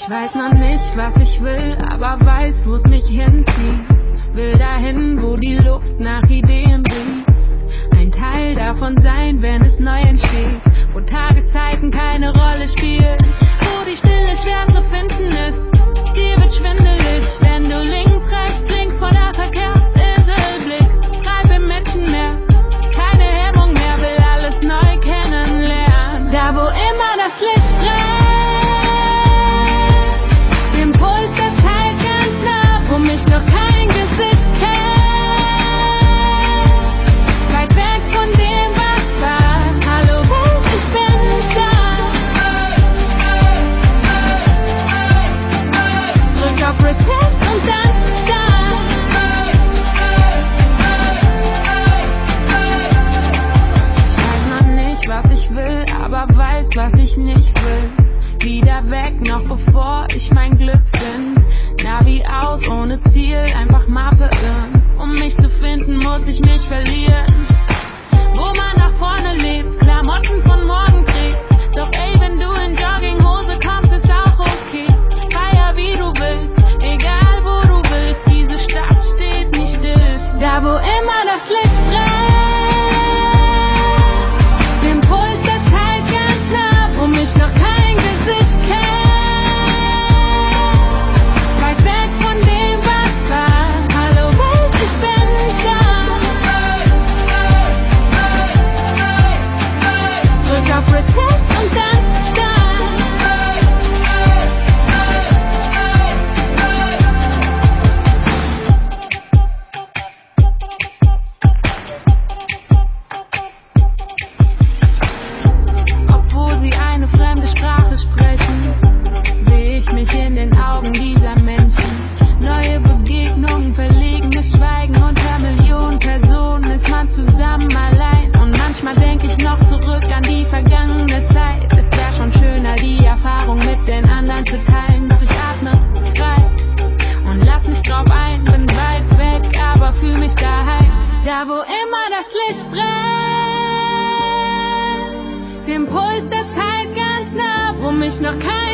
Ich weiß noch nicht, was ich will, aber weiß, wo's mich hinzieht. Will dahin, wo die Luft nach Ideen riecht. Ein Teil davon sein, wenn es neu entsteht, wo Tageszeiten keine Rolle spielen. noch bevor ich mein Glück finde. wo immer das Licht brennt, dem Puls der Zeit ganz nah, wo mich noch kein